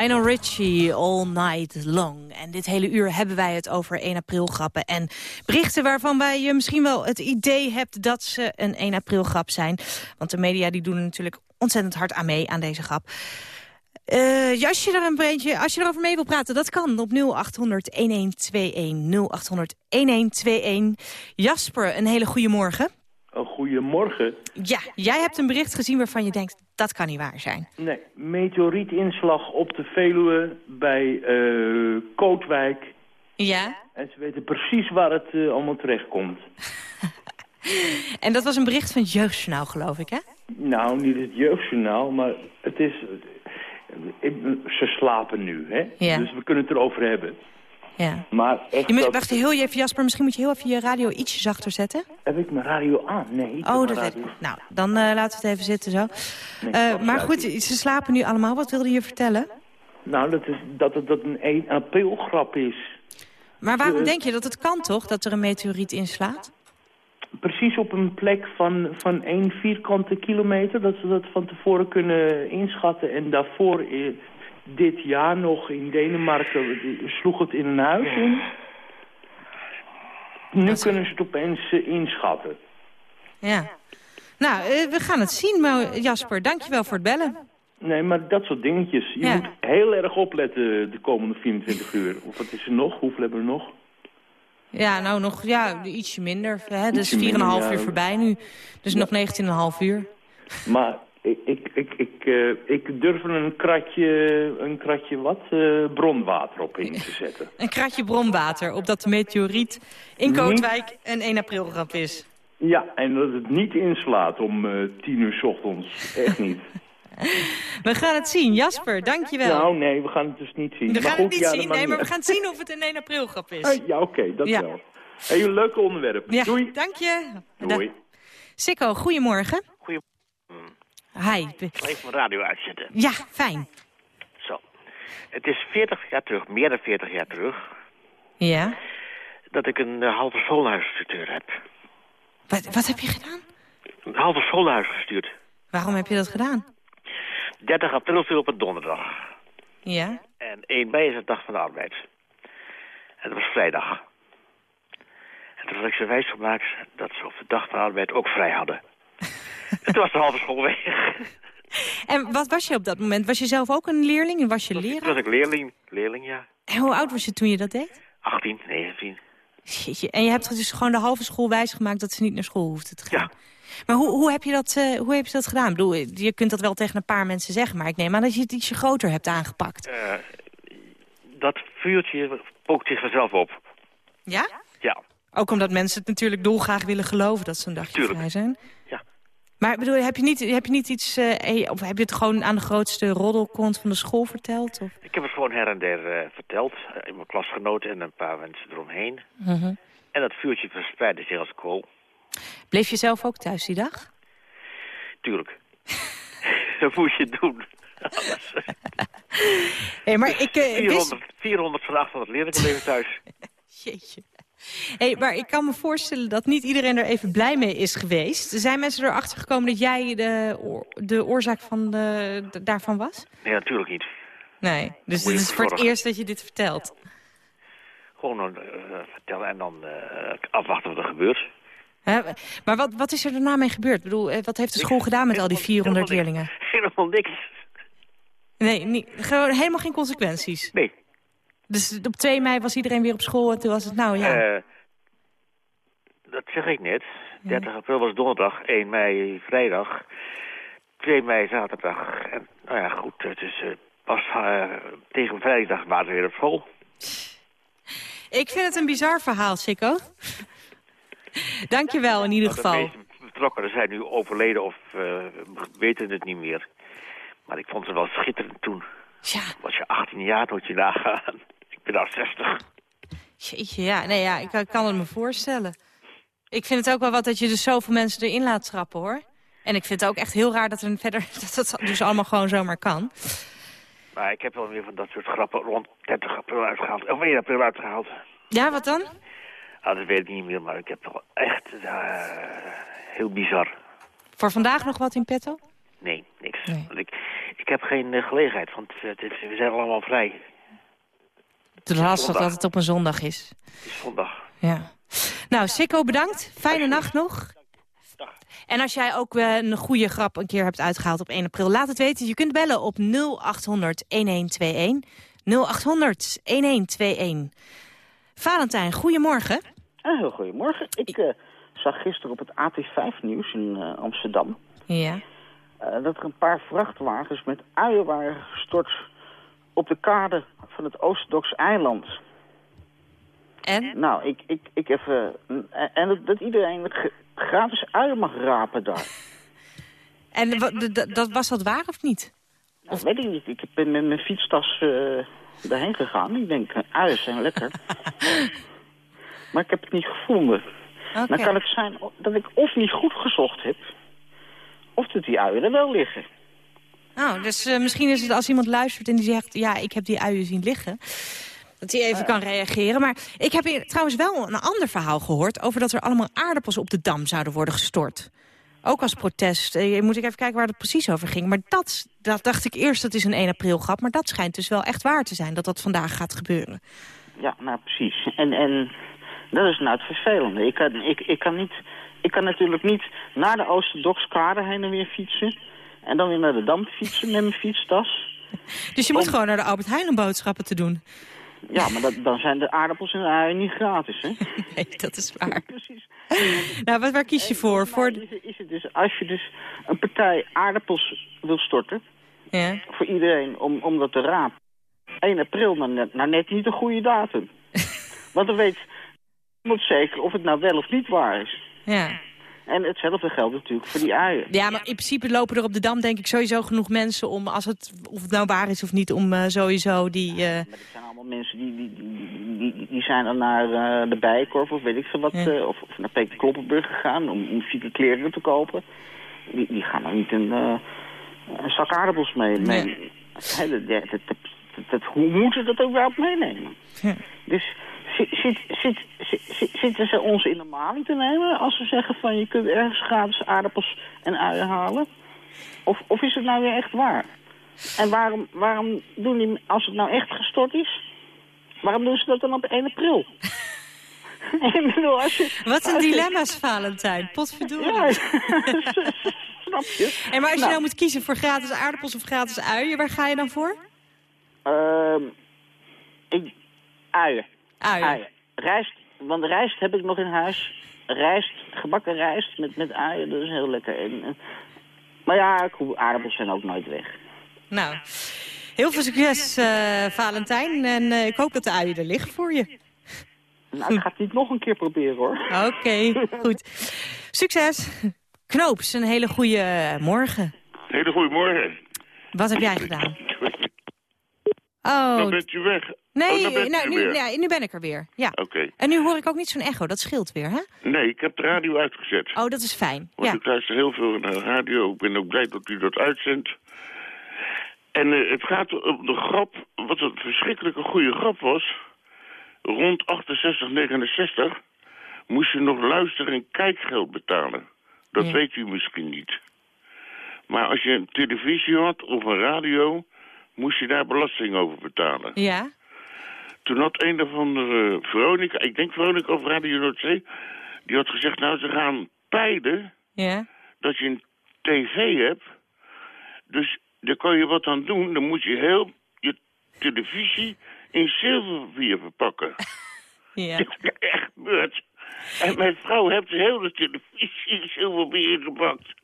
Lionel Richie, All Night Long. En dit hele uur hebben wij het over 1 april grappen. En berichten waarvan wij je misschien wel het idee hebt dat ze een 1 april grap zijn. Want de media die doen er natuurlijk ontzettend hard aan mee aan deze grap. Eh, ja, als je een beetje, als je erover mee wil praten, dat kan op 0800 1121. 0800 1121. Jasper, een hele goede morgen. Een goedemorgen. Ja, jij hebt een bericht gezien waarvan je denkt, dat kan niet waar zijn. Nee, meteorietinslag op de Veluwe bij eh Kootwijk. Ja? En ze weten precies waar het eh, allemaal terecht komt. <laughs> En dat was een bericht van het Jeugdjournaal, geloof ik, hè? Nou, niet het jeugdjournaal, maar het is... ik- ze slapen nu, hè? Ja. Dus we kunnen het erover hebben. Ja. Maar echt Je moet, dat- wacht heel even, Jasper, misschien moet je heel even je radio ietsje zachter zetten. Heb ik mijn radio aan? Nee. ik Oh, dat radio-. Nou, dan eh, laten we het even zitten zo. Eh, maar goed, ze slapen nu allemaal. Wat wilde je vertellen? Nou, dat, is, dat het dat een 1 april grap is. Maar waarom Eh, denk je dat het kan toch, dat er een meteoriet inslaat? Precies op een plek van, van één vierkante kilometer. Dat ze dat van tevoren kunnen inschatten. En daarvoor dit jaar nog in Denemarken eh, sloeg het in een huis in. Nu kunnen ze het opeens eh, inschatten. Ja. Nou, eh, we gaan het zien, maar Jasper, dankjewel voor het bellen. Nee, maar dat soort dingetjes. Je Ja. moet heel erg opletten de komende 24 uur. Of wat is er nog? Hoeveel hebben we nog? Ja, nou nog ja, ietsje minder. Hè? Dus Ietsje 4,5 minder, ja. uur voorbij nu. Dus nog 19,5 uur. Maar ik, ik, ik, ik, eh, ik durf een kratje, een kratje wat, eh, bronwater op in te zetten. <laughs> Een kratje bronwater, opdat de meteoriet in Kootwijk een 1 april grap is. Ja, en dat het niet inslaat om eh, tien uur 's ochtends. Echt niet. <laughs> We gaan het zien. Jasper, dankjewel. Nou, nee, we gaan het dus niet zien. we gaan goed, het niet ja, dat zien, nee, maar we gaan zien of het een 1 april grap is. ja, oké, dat Ja. wel. Hey, een leuk onderwerp. Ja, Doei. dank je. Doei. Sikko, goedemorgen. Hi. Even mijn radio uitzetten. Ja, fijn. Zo. Het is 40 jaar terug, meer dan 40 jaar terug, Ja. dat ik een eh, halve schoolhuis gestuurd heb. Wat, wat heb je gedaan? Een halve schoolhuis gestuurd. Waarom heb je dat gedaan? 30 april viel op een donderdag. Ja. En 1 mei is de dag van de arbeid. En dat was vrijdag. En toen had ik ze wijsgemaakt dat ze op de dag van de arbeid ook vrij hadden. Toen was de halve school weg. En wat was je op dat moment? Was je zelf ook een leerling en was je leraar? was ik leerling, leerling ja. En hoe oud was je toen je dat deed? 18, 19. Jeetje. En je hebt dus gewoon de halve school wijsgemaakt dat ze niet naar school hoefden te gaan. Maar hoe, hoe, heb je dat, eh, hoe heb je dat gedaan? Ik bedoel, je kunt dat wel tegen een paar mensen zeggen, maar ik neem aan dat je het ietsje groter hebt aangepakt. Eh, dat vuurtje pookt zich vanzelf op. Ja? Ja. Ook omdat mensen het natuurlijk dolgraag willen geloven dat ze een dagje Tuurlijk. vrij zijn. Ja. Maar bedoel, heb je niet, heb je niet iets, eh, of heb je het gewoon aan de grootste roddelkont van de school verteld? Of? Ik heb het gewoon her en der eh, verteld. in mijn klasgenoten en een paar mensen eromheen. Mhm. En dat vuurtje verspreidde zich als kool. Bleef je zelf ook thuis die dag? Tuurlijk. <laughs> dat moest je doen. <laughs> Hey, maar ik, eh, wist... 400, 400 van 800 leerlingen bleven thuis. <laughs> Jeetje. Hey, maar ik kan me voorstellen dat niet iedereen er even blij mee is geweest. Zijn mensen erachter gekomen dat jij de, de oorzaak van de, de- daarvan was? Nee, natuurlijk niet. Nee, dus dit is voor het eerst dat je dit vertelt. Gewoon eh, vertellen en dan eh, afwachten wat er gebeurt. Hè? Maar wat, wat is er daarna mee gebeurd? Ik bedoel, eh, wat heeft de school gedaan met al die 400 leerlingen? Helemaal niks. Nee, niet, gewoon helemaal geen consequenties? Nee. Dus op 2 mei was iedereen weer op school en toen was het nou ja. Eh, dat zeg ik net. 30 april was donderdag, 1 mei vrijdag, 2 mei zaterdag. En nou ja, goed, het is eh, pas eh, tegen vrijdag waren we weer op school. Ik vind het een bizar verhaal, Sikko. <laughs> Dankjewel in ieder geval. De meeste betrokkenen zijn nu overleden of weten het niet meer. Maar ik vond ze wel schitterend toen. Ja. Was je 18 jaar, moet je nagaan. Ben al 60. Jeetje, ja. Nee, ja, ik, ik kan het me voorstellen. Ik vind het ook wel wat dat je dus zoveel mensen erin laat trappen, hoor. En ik vind het ook echt heel raar dat er verder <laughs> dat dat dus allemaal gewoon zomaar kan. Maar ik heb wel weer van dat soort grappen rond 30 april uitgehaald. Of 1 april uitgehaald. Ja, wat dan? Ah, dat weet ik niet meer, maar ik heb wel echt eh, heel bizar. Voor vandaag nog wat in petto? Nee, niks. Want ik, ik heb geen eh, gelegenheid, want we zijn allemaal vrij. Het is lastig zondag. dat het op een zondag is. Het is zondag. Ja. Nou, Sikko, bedankt. Fijne nacht nog. En als jij ook eh, een goede grap een keer hebt uitgehaald op 1 april, laat het weten. Je kunt bellen op 0800 1121. 0800 1121. Valentijn, goedemorgen. Ah, heel goedemorgen. Ik eh, zag gisteren op het AT5-nieuws in eh, Amsterdam... Ja. eh, dat er een paar vrachtwagens met uien waren gestort op de kade van het Oosterdoks eiland. En? Nou, ik, ik, ik even... En, en dat, dat iedereen gratis uien mag rapen daar. <laughs> En dat, was dat waar of niet? Of... weet ik niet. Ik ben met mijn fietstas eh daarheen gegaan. Ik denk, eh, uien zijn lekker. <laughs> maar ik heb het niet gevonden. Dan kan het zijn dat ik of niet goed gezocht heb... of dat die uien er wel liggen. Nou, dus eh, misschien is het als iemand luistert en die zegt... ja, ik heb die uien zien liggen... dat hij even kan reageren. Maar ik heb hier trouwens wel een ander verhaal gehoord... over dat er allemaal aardappels op de dam zouden worden gestort. Ook als protest. Eh, moet ik even kijken waar het precies over ging. Maar dat, dat dacht ik eerst, dat is een 1 april grap. Maar dat schijnt dus wel echt waar te zijn, dat dat vandaag gaat gebeuren. Ja, nou precies. En, en dat is nou het vervelende. Ik kan, ik, ik, kan niet, ik kan natuurlijk niet naar de Oosterdokskade heen en weer fietsen... en dan weer naar de Dam fietsen met mijn fietstas. <laughs> Dus je moet gewoon naar de Albert Heijn om boodschappen te doen. Ja, maar dat, dan zijn de aardappels en de uien niet gratis, hè? <laughs> Nee, dat is waar. <laughs> Nou, wat, waar kies je voor? voor... Is, het- dus, als je dus een partij aardappels wil storten... Ja. voor iedereen om, om dat te rapen... 1 april, net, nou net niet een goede datum. Want dan weet niemand zeker of het nou wel of niet waar is. Ja. En hetzelfde geldt natuurlijk voor die uien. Ja, maar in principe lopen er op de Dam denk ik sowieso genoeg mensen om, als het, of het nou waar is of niet, om eh, sowieso die... eh, Het zijn allemaal mensen die, die, die, die, zijn dan naar eh, de Bijenkorf of weet ik veel wat... Ja. of, of naar Peter Kloppenburg gegaan om, om chique kleren te kopen. Die, die gaan dan niet een, een zak aardappels mee. dat, dat, dat, dat- dat- hoe moeten ze dat ook wel meenemen? Dus zit, zit, zit, zit, zit- zitten ze ons in de maling te nemen als ze zeggen van je kunt ergens gratis aardappels en uien halen? Of, of is het nou weer echt waar? En waarom, waarom doen die, als het nou echt gestort is, waarom doen ze dat dan op 1 april? <laughs> Ik bedoel, als je, Wat een je- dilemma's, Valentijn. Potverdorie. Ja, <laughs> snap je? En maar als je Nou. nou moet kiezen voor gratis aardappels of gratis uien, waar ga je dan voor? Ehm ik, uien. Uien. Rijst, want rijst heb ik nog in huis. Rijst, gebakken rijst met, met uien, dat is heel lekker. En, en- maar ja, aardappels zijn ook nooit weg. Nou, heel veel succes, eh, Valentijn. En eh, ik hoop dat de uien er liggen voor je. Nou, ik ga het niet nog een keer proberen, hoor. Oké, goed. Succes. Knoops, een hele goede morgen. Hele goede morgen. Wat heb jij gedaan? Oh, Dan bent u weg. nee, Oh, u nou, nu, weer. ja, nu ben ik er weer. Ja. Oké. En nu hoor ik ook niet zo'n echo, dat scheelt weer, hè? Nee, ik heb de radio uitgezet. Oh, dat is fijn. Want Ja. ik luister heel veel naar de radio. Ik ben ook blij dat u dat uitzendt. En eh, het gaat om de grap, wat een verschrikkelijke goede grap was. Rond 68, 69 moest je nog luisteren en kijkgeld betalen. Dat Ja. weet u misschien niet. Maar als je een televisie had of een radio, moest je daar belasting over betalen. Ja? Toen had een of andere Veronica, ik denk Veronica of Radio Noordzee, die had gezegd, nou ze gaan peilen Ja? dat je een tv hebt. Dus daar kan je wat aan doen. Dan moet je heel je televisie in zilverpapier verpakken. <laughs> Ja. <laughs> Dat is echt gebeurd. En mijn vrouw heeft heel de televisie in zilverpapier gepakt.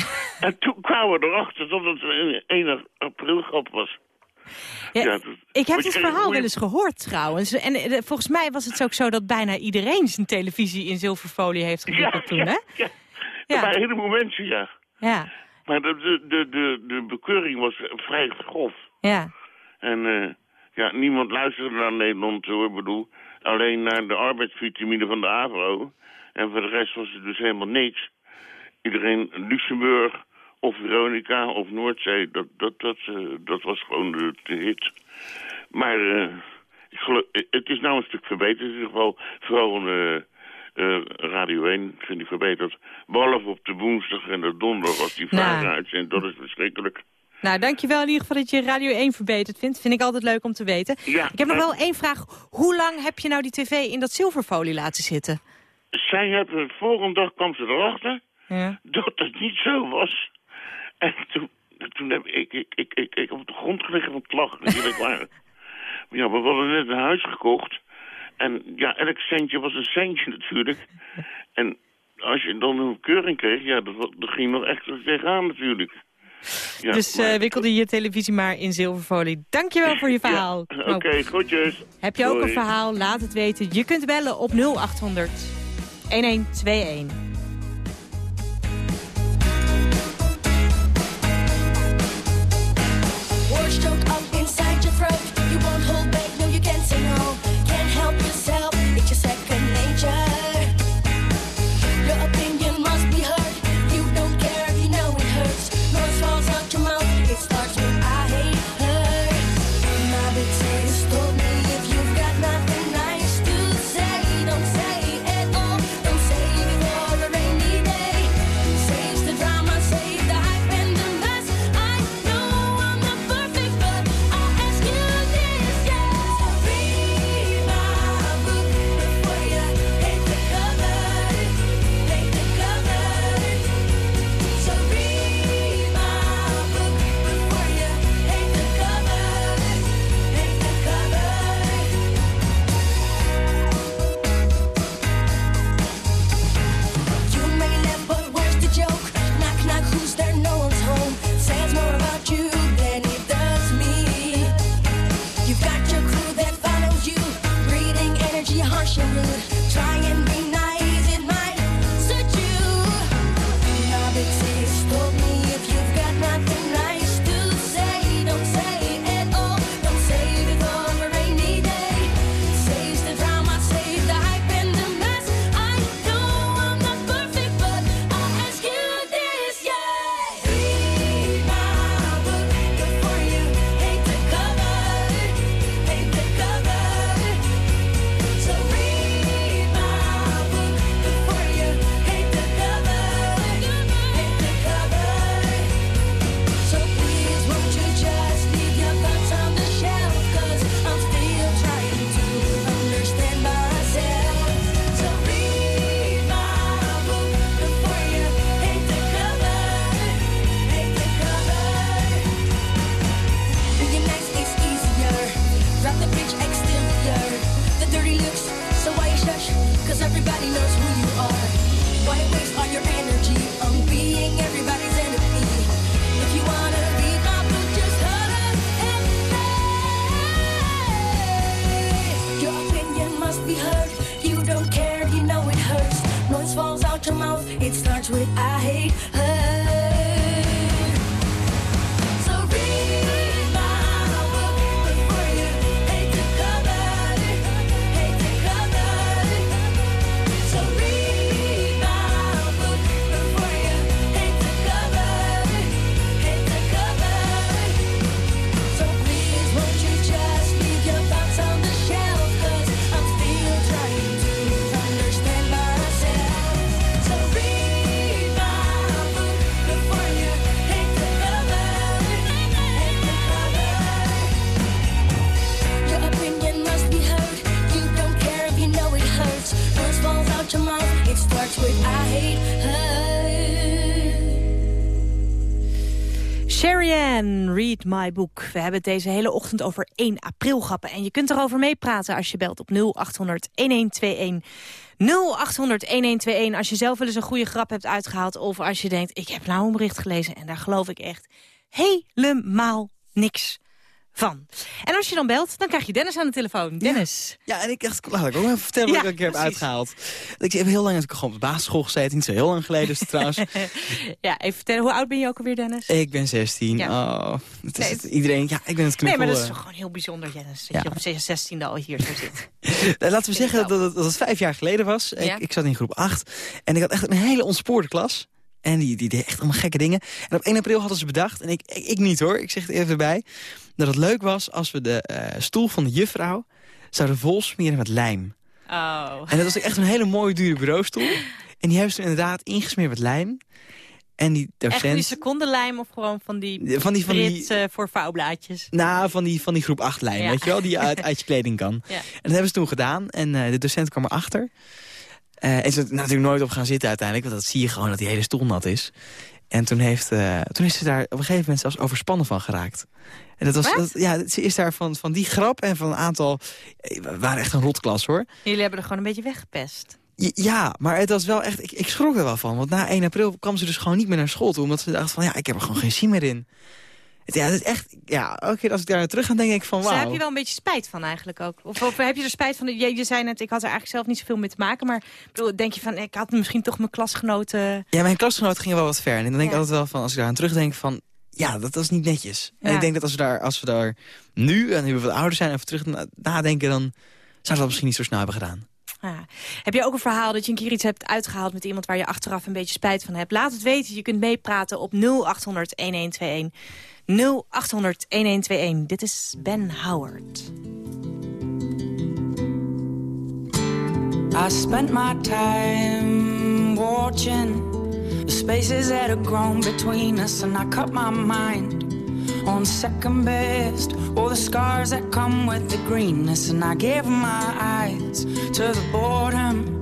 <laughs> en toen kwamen we erachter dat het een 1 april grap was. Ja, dat- Ik heb dit verhaal wel eens gehoord trouwens. En eh, volgens mij was het ook zo dat bijna iedereen zijn televisie in zilverfolie heeft gewikkeld toen, hè? Ja, ja. bij een heleboel mensen, ja. Ja, Maar de, de, de, de, de bekeuring was vrij grof. ja. En eh, ja, niemand luisterde naar Nederland, hoor. Ik bedoel, alleen naar de arbeidsvitamine van de AVRO. En voor de rest was het dus helemaal niks. Iedereen, Luxemburg of Veronica of Noordzee, dat, dat, dat, eh, dat was gewoon de, de hit. Maar eh, ik geloof, het is nou een stuk verbeterd in ieder geval. Vooral eh, eh, Radio 1 vind ik verbeterd. Behalve op de woensdag en de donderdag als die Nou. vragen uitzendt. Dat is verschrikkelijk. Nou, dankjewel in ieder geval dat je Radio 1 verbeterd vindt. Vind ik altijd leuk om te weten. Ja, ik heb nog wel één vraag. Hoe lang heb je nou die tv in dat zilverfolie laten zitten? Zij hebben de volgende dag kwam ze erachter Ja. dat het niet zo was. En toen, toen heb ik, ik, ik, ik, ik op de grond gelegen van het lachen. <laughs> Ja, we hadden net een huis gekocht. En ja, elk centje was een centje natuurlijk. <laughs> En als je dan een keuring kreeg, ja, dat, dat ging nog echt tegenaan natuurlijk. Ja, dus maar- eh, wikkelde je televisie maar in zilverfolie. Dankjewel voor je <laughs> verhaal. Oké, Knoop. groetjes. Heb je ook een verhaal? Laat het weten. Je kunt bellen op 0800 1121. Everybody knows who you are. Why waste all your my book. We hebben het deze hele ochtend over 1 april grappen. En je kunt erover meepraten als je belt op 0800 1121. 0800 1121 als je zelf wel eens een goede grap hebt uitgehaald. Of als je denkt, ik heb nou een bericht gelezen en daar geloof ik echt helemaal niks van. En als je dan belt, dan krijg je Dennis aan de telefoon. Dennis. Ja, en ik dacht, laat ik ook even vertellen wat Ja, ik een keer heb uitgehaald. Ik heb heel lang op de basisschool gezeten. Niet zo heel lang geleden is het trouwens. <laughs> ja, even vertellen, hoe oud ben je ook alweer, Dennis? ik ben 16. Ja. Oh, het is Nee, het- iedereen, ja, ik ben het Nee, knuffel. maar dat is toch gewoon heel bijzonder, Dennis. Dat je op 16e al hier zo zit. <laughs> Laten we zeggen dat het, dat het vijf jaar geleden was. Ik, ik zat in groep 8 en ik had echt een hele ontspoorde klas. En die, die deed echt allemaal gekke dingen. En op 1 april hadden ze bedacht, en ik, ik, ik niet hoor, ik zeg het even erbij... dat het leuk was als we de eh, stoel van de juffrouw zouden volsmeren met lijm. Oh. En dat was echt een hele mooie dure bureaustoel. En die hebben ze inderdaad ingesmeerd met lijm. En die Echt van die docent... secondenlijm of gewoon van die, Van die- van die- eh, voor vouwblaadjes? Nou, van die, van die groep 8 lijn, Ja. weet je wel? Die uit, <laughs> uit je kleding kan. Ja. En dat hebben ze toen gedaan. En eh, de docent kwam erachter. En ze er natuurlijk nooit op gaan zitten uiteindelijk. Want dat zie je gewoon dat die hele stoel nat is. En toen, heeft, eh, toen is ze daar op een gegeven moment zelfs overspannen van geraakt. En dat was, dat, ja, ze is daar van, van die grap en van een aantal... eh, We waren echt een rotklas hoor. Jullie hebben er gewoon een beetje weggepest. Ja, maar het was wel echt... Ik, ik schrok er wel van. Want na 1 april kwam ze dus gewoon niet meer naar school toe. Omdat ze dacht van, ja, ik heb er gewoon geen zin meer in. Ja, het is echt... Ja, elke keer als ik daar naar terug ga, denk ik van, Dus daar wauw. heb je wel een beetje spijt van eigenlijk ook. Of, of heb je er spijt van? Je, je zei net, ik had er eigenlijk zelf niet zoveel mee te maken. Maar bedoel, denk je van, ik had misschien toch mijn klasgenoten... Ja, mijn klasgenoot ging wel wat ver. En dan denk ik altijd wel van, als ik daar aan terugdenk van... Ja, dat was niet netjes. En ik denk dat als we daar, als we daar nu, en nu we wat ouder zijn... even terug na- nadenken, dan zouden we dat misschien niet zo snel hebben gedaan. Ja. Heb je ook een verhaal dat je een keer iets hebt uitgehaald met iemand waar je achteraf een beetje spijt van hebt? Laat het weten. Je kunt meepraten op 0800 1121. 0800 1121. Dit is Ben Howard. I spent my time watching the spaces that had grown between us, and I cut my mind on second best. All the scars that come with the greenness, and I gave my eyes to the boredom.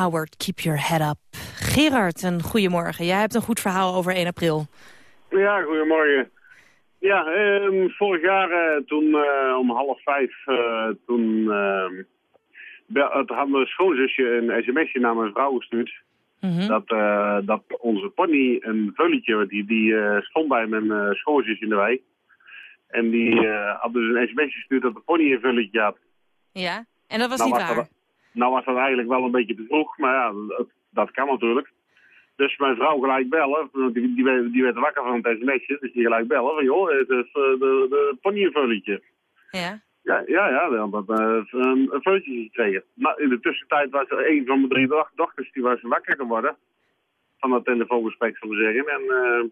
Howard, keep your head up. Gerard, een goedemorgen. Jij hebt een goed verhaal over 1 april. Ja, goedemorgen. Ja, ehm, vorig jaar eh, toen eh, om half vijf, eh, toen, ehm, had mijn schoonzusje een sms'je naar mijn vrouw gestuurd. Dat, eh, dat onze pony, een vulletje, die, die stond bij mijn eh schoonzus in de wei. En die had dus een sms gestuurd dat de pony een vulletje had. Ja, en dat was Nou, niet waar. dat- Nou was dat eigenlijk wel een beetje te vroeg, maar ja, dat, dat kan natuurlijk. Dus mijn vrouw gelijk bellen, die, die, werd, die werd wakker van het sms'je, dus die gelijk bellen van joh, het is eh, de, de poniervulletje. Ja. Ja, ja, ja, we hadden eh, een, vulletje gekregen. Nou, in de tussentijd was er een van mijn drie doch- dochters, die was wakker geworden. Van dat telefoongesprek, zullen we zeggen. En, eh,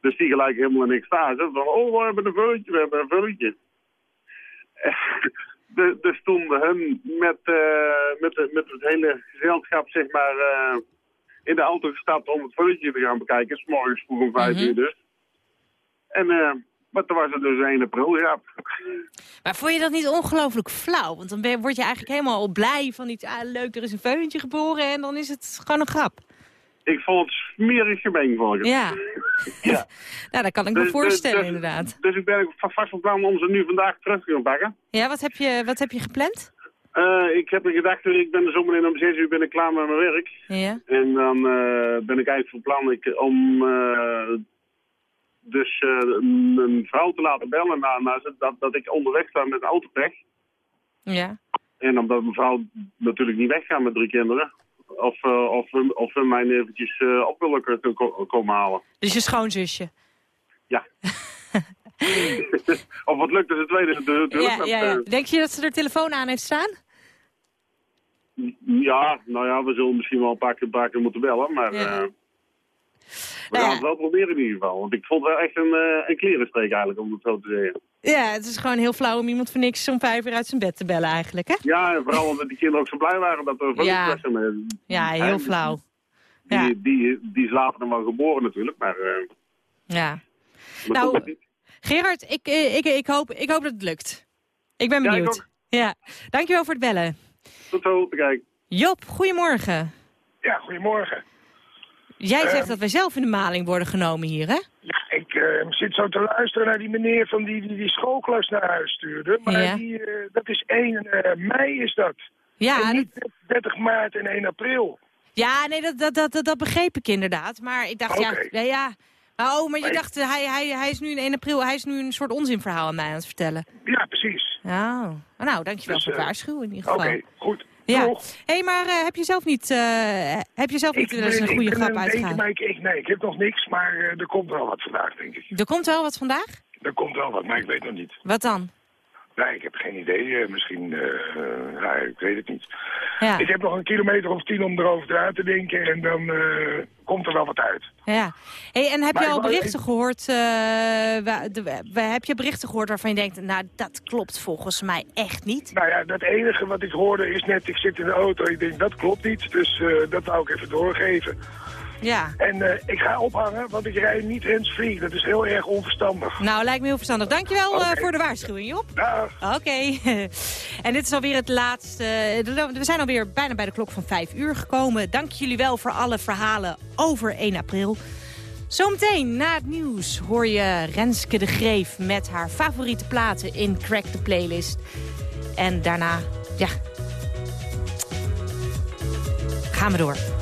dus die gelijk helemaal in extase. Van, oh, we hebben een vulletje, we hebben een vulletje. De, dus stonden hun met, eh, met, de- met het hele gezelschap, zeg maar, eh, in de auto gestapt om het vulletje te gaan bekijken. S morgens vroeg om vijf Mhm. uur dus. En, eh, maar toen was het dus 1 april, ja. Maar vond je dat niet ongelooflijk flauw? Want dan ben, word je eigenlijk helemaal blij van iets. Ah, leuk, er is een veuntje geboren en dan is het gewoon een grap. Ik vond het smerig gemeen voor je. Ja. <laughs> ja. <laughs> Nou, dat kan ik me Dus- voorstellen dus- inderdaad. Dus ik ben vast van plan om ze nu vandaag terug te gaan pakken. Ja, wat heb je, wat heb je gepland? Eh, ik heb een gedachte, ik ben er zometeen om 6 uur ben ik klaar met mijn werk. Ja. En dan eh, ben ik eigenlijk van plan ik, om eh, dus eh, een vrouw te laten bellen na, na, dat, dat ik onderweg sta met autopech. Ja. En omdat mijn vrouw natuurlijk niet weggaat met drie kinderen. Of, eh, of, hun- of mij eventjes eh, op willen ko- komen halen. Dus je schoonzusje. Ja. <laughs> of wat lukt is het tweede. Ja, Dat, ja, ja. Denk je dat ze er telefoon aan heeft staan? Ja, nou ja, we zullen misschien wel een paar keer, een paar keer moeten bellen, maar Ja. eh, we gaan het wel proberen in ieder geval. Want ik vond het wel echt een, eh een klerenstreek eigenlijk, om het zo te zeggen. Ja, het is gewoon heel flauw om iemand voor niks om vijf uur uit zijn bed te bellen eigenlijk, hè? Ja, en vooral omdat die kinderen ook zo blij waren dat er Ja. vullingflessen mee. Ja, heel Hè, flauw. Die, die, die is later dan wel geboren natuurlijk, maar... eh, Ja. maar Nou, toch- Gerard, ik, eh, ik, ik, hoop, ik hoop dat het lukt. Ik ben Ja, ik benieuwd. ook. Ja, dankjewel voor het bellen. Tot zo, te kijken. Job, goedemorgen. Ja, goedemorgen. Jij zegt Ehm. dat wij zelf in de maling worden genomen hier, hè? Eh, zit zo te luisteren naar die meneer van die die, die schoolklas naar huis stuurde. Maar Ja. die, eh, dat is 1 eh, mei is dat. Ja, en niet 30 maart en 1 april. Ja, nee, dat, dat, dat, dat, dat begreep ik inderdaad. Maar ik dacht, ja, Oké. ja, ja. Maar, oh, maar je Maar dacht, hij, hij, hij is nu in 1 april, hij is nu een soort onzinverhaal aan mij aan het vertellen. Ja, precies. Oh, nou, dankjewel Dus, voor het waarschuwen in ieder Oké, geval. goed. Ja. Hé, hey, maar eh, heb je zelf niet, eh, heb je zelf niet een goede grap aan het denken, uitgehaald? maar ik, ik- nee, ik heb nog niks, maar eh, er komt wel wat vandaag, denk ik. Er komt wel wat vandaag? Er komt wel wat, maar ik weet nog niet. Wat dan? Nee, ik heb geen idee. eh, misschien, ja, ik weet het niet. Ja. Ik heb nog een kilometer of tien om erover uit te denken en dan eh, komt er wel wat uit. Ja. Hey, en heb Maar je al berichten gehoord, eh, wa- de- wa- heb je berichten gehoord waarvan je denkt, nou, dat klopt volgens mij echt niet? Nou ja, dat enige wat ik hoorde is net, ik zit in de auto, ik denk dat klopt niet, dus dat wou ik even doorgeven. Ja. En eh, ik ga ophangen, want ik rijd niet hands-free, dat is heel erg onverstandig. Nou, lijkt me heel verstandig. Dankjewel eh, Oké. voor de waarschuwing, Job. Dag. Oké. <laughs> en dit is alweer het laatste. We zijn alweer bijna bij de klok van 5 uur gekomen. Dank jullie wel voor alle verhalen over 1 april. Zometeen na het nieuws hoor je Renske de Greef met haar favoriete platen in Crack the Playlist. En daarna, ja, gaan we door.